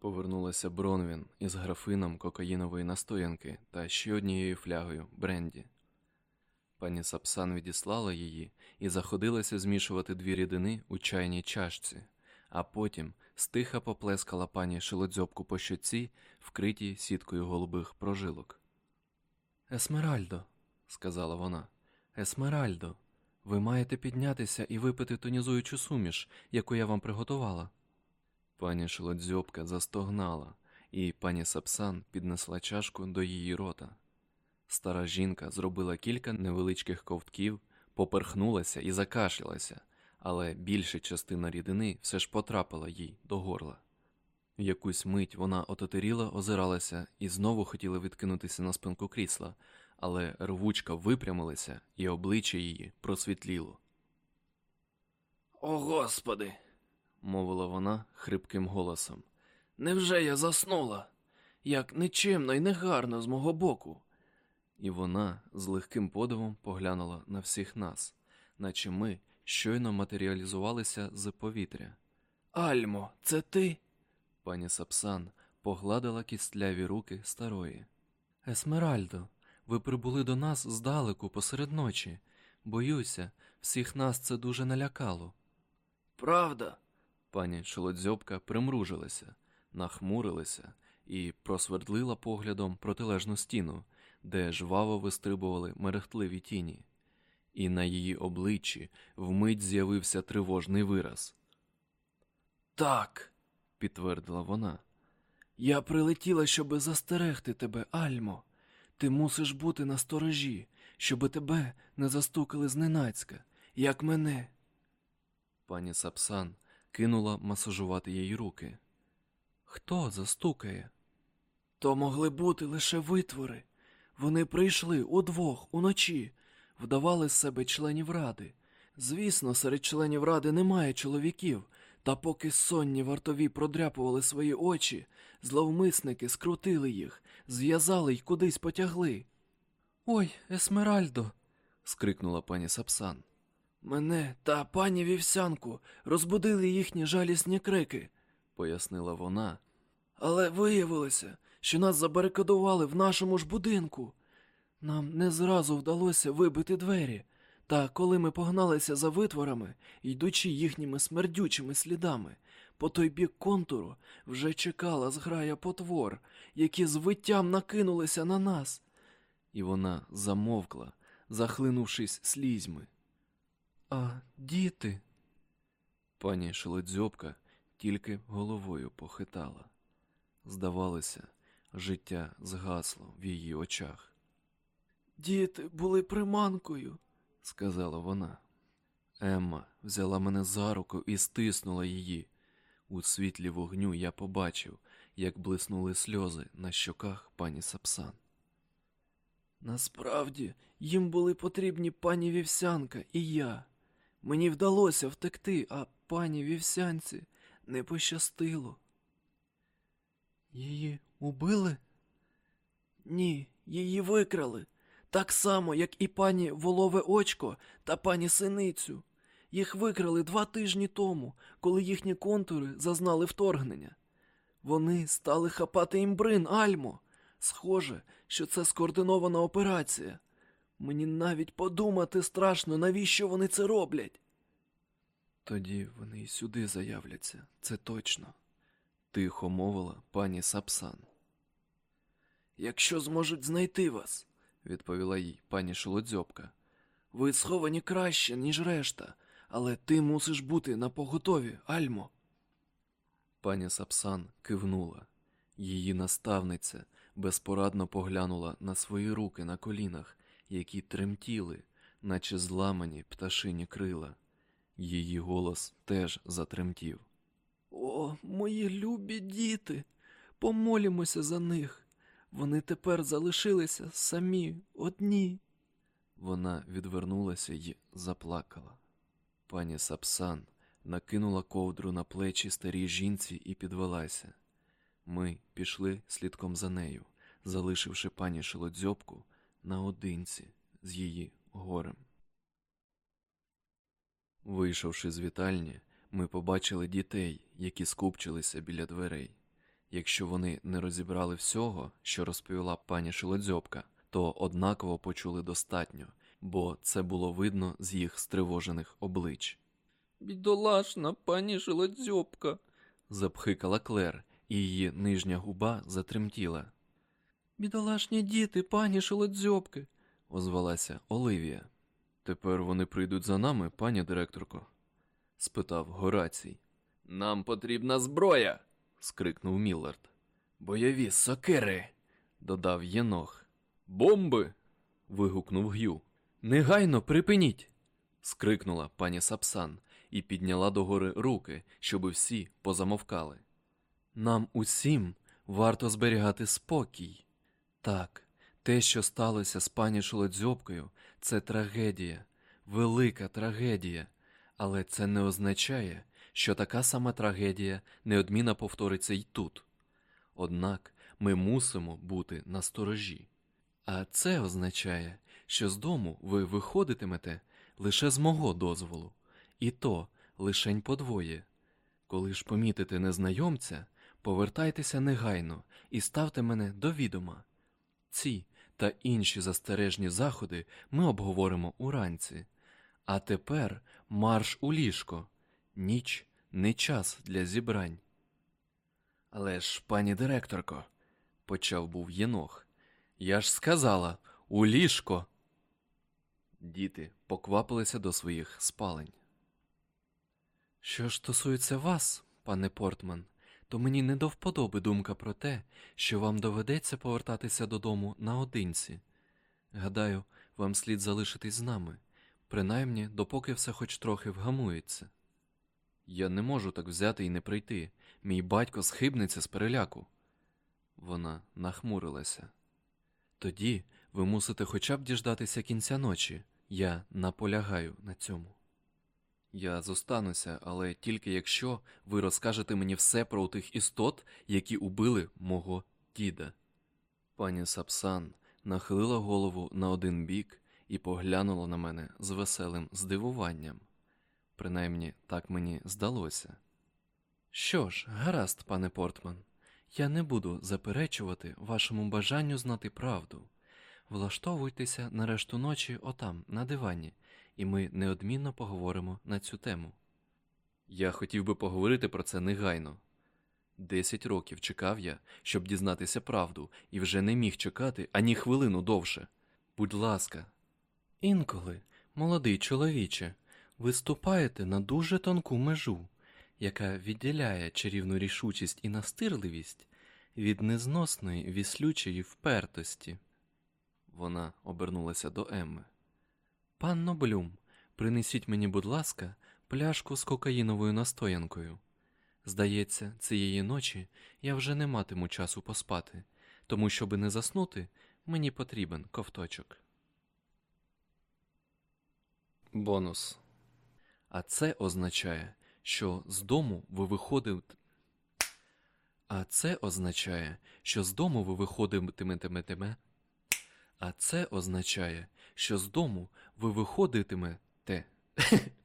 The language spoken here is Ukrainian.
Повернулася Бронвін із графином кокаїнової настоянки та ще однією флягою бренді. Пані Сапсан відіслала її і заходилася змішувати дві рідини у чайній чашці, а потім стиха поплескала пані шилодзьобку по щоці, вкритій сіткою голубих прожилок. Есмеральдо, сказала вона, Есмеральдо, ви маєте піднятися і випити тонізуючу суміш, яку я вам приготувала. Пані Шелодзьобка застогнала, і пані Сапсан піднесла чашку до її рота. Стара жінка зробила кілька невеличких ковтків, поперхнулася і закашлялася, але більша частина рідини все ж потрапила їй до горла. Якусь мить вона ототеріла, озиралася і знову хотіла відкинутися на спинку крісла, але рвучка випрямилася, і обличчя її просвітліло. О, Господи, мовила вона хрипким голосом. невже я заснула? Як нечемно і негарно з мого боку. І вона з легким подивом поглянула на всіх нас, наче ми щойно матеріалізувалися з повітря. Альмо, це ти? Пані Сапсан погладила кістляві руки старої. Есмеральдо, ви прибули до нас здалеку посеред ночі. Боюся, всіх нас це дуже налякало. Правда? Пані Шелодзьобка примружилася, нахмурилася і просвердлила поглядом протилежну стіну, де жваво вистрибували мерехтливі тіні, і на її обличчі вмить з'явився тривожний вираз. Так, підтвердила вона. я прилетіла, щоби застерегти тебе, Альмо. Ти мусиш бути на сторожі, щоби тебе не застукали зненацька, як мене. Пані Сапсан кинула масажувати їй руки. Хто застукає? То могли бути лише витвори. Вони прийшли удвох уночі, вдавали з себе членів ради. Звісно, серед членів ради немає чоловіків, та поки сонні вартові продряпували свої очі, зловмисники скрутили їх, зв'язали й кудись потягли. Ой, Есмеральдо. скрикнула пані Сапсан. Мене та пані вівсянку розбудили їхні жалісні крики, пояснила вона. Але виявилося, що нас забарикадували в нашому ж будинку. Нам не зразу вдалося вибити двері, та коли ми погналися за витворами, йдучи їхніми смердючими слідами, по той бік контуру вже чекала зграя потвор, які з виттям накинулися на нас. І вона замовкла, захлинувшись слізьми. А діти? Пані Шелодзьобка тільки головою похитала. Здавалося, життя згасло в її очах. Діти були приманкою, сказала вона. Емма взяла мене за руку і стиснула її. У світлі вогню я побачив, як блиснули сльози на щоках пані Сапсан. Насправді їм були потрібні пані вівсянка і я. Мені вдалося втекти, а пані вівсянці не пощастило. Її убили? Ні, її викрали. Так само, як і пані Волове Очко та пані Синицю. Їх викрали два тижні тому, коли їхні контури зазнали вторгнення. Вони стали хапати імбрин, Альмо. Схоже, що це скоординована операція. Мені навіть подумати страшно, навіщо вони це роблять. Тоді вони й сюди заявляться, це точно, тихо мовила пані Сапсан. Якщо зможуть знайти вас, відповіла їй пані Шолодзьобка. Ви сховані краще, ніж решта, але ти мусиш бути на поготові, Альмо. Пані Сапсан кивнула. Її наставниця безпорадно поглянула на свої руки на колінах, які тремтіли, наче зламані пташині крила. Її голос теж затремтів. О, мої любі діти, помолімося за них. Вони тепер залишилися самі, одні. Вона відвернулася й заплакала. Пані Сапсан накинула ковдру на плечі старій жінці і підвелася. Ми пішли слідком за нею, залишивши пані Шелодзьобку наодинці з її горем. Вийшовши з вітальні, ми побачили дітей, які скупчилися біля дверей. Якщо вони не розібрали всього, що розповіла пані Шилодзьобка, то однаково почули достатньо, бо це було видно з їх стривожених облич. Бідолашна пані Шилодзьобка. запхикала Клер, і її нижня губа затремтіла. Бідолашні діти, пані шелодзьобки. озвалася Оливія. Тепер вони прийдуть за нами, пані директорко? спитав Горацій. Нам потрібна зброя. скрикнув Міллард. Бойові сокири. додав Єнох. Бомби. вигукнув Г'ю. Негайно припиніть. скрикнула пані Сапсан і підняла догори руки, щоби всі позамовкали. Нам усім варто зберігати спокій. Так, те, що сталося з пані Шолодзьобкою, це трагедія, велика трагедія, але це не означає, що така сама трагедія неодмінно повториться й тут. Однак ми мусимо бути на сторожі. А це означає, що з дому ви виходитимете лише з мого дозволу, і то лишень подвоє. Коли ж помітите незнайомця, повертайтеся негайно і ставте мене до відома. Ці та інші застережні заходи ми обговоримо уранці. А тепер марш у ліжко. Ніч не час для зібрань. Але ж, пані директорко, почав був Єнох, я ж сказала у ліжко. Діти поквапилися до своїх спалень. Що ж стосується вас, пане Портман, то мені не до вподоби думка про те, що вам доведеться повертатися додому наодинці. Гадаю, вам слід залишитись з нами, принаймні допоки все хоч трохи вгамується. Я не можу так взяти і не прийти. Мій батько схибнеться з переляку. Вона нахмурилася. Тоді ви мусите хоча б діждатися кінця ночі. Я наполягаю на цьому. Я зостануся, але тільки якщо ви розкажете мені все про тих істот, які убили мого діда. Пані Сапсан нахилила голову на один бік і поглянула на мене з веселим здивуванням. Принаймні, так мені здалося. Що ж, гаразд, пане Портман, я не буду заперечувати вашому бажанню знати правду. Влаштовуйтеся на решту ночі отам, на дивані, і ми неодмінно поговоримо на цю тему. Я хотів би поговорити про це негайно. Десять років чекав я, щоб дізнатися правду, і вже не міг чекати ані хвилину довше. Будь ласка. Інколи, молодий чоловіче, ви ступаєте на дуже тонку межу, яка відділяє чарівну рішучість і настирливість від незносної віслючої впертості. Вона обернулася до Емми. Панно Блюм, принесіть мені, будь ласка, пляшку з кокаїновою настоянкою. Здається, цієї ночі я вже не матиму часу поспати, тому, щоби не заснути, мені потрібен ковточок. Бонус. А це означає, що з дому ви виходите. А це означає, що з дому ви виходитиметиме. А це означає, що з дому ви виходитимете.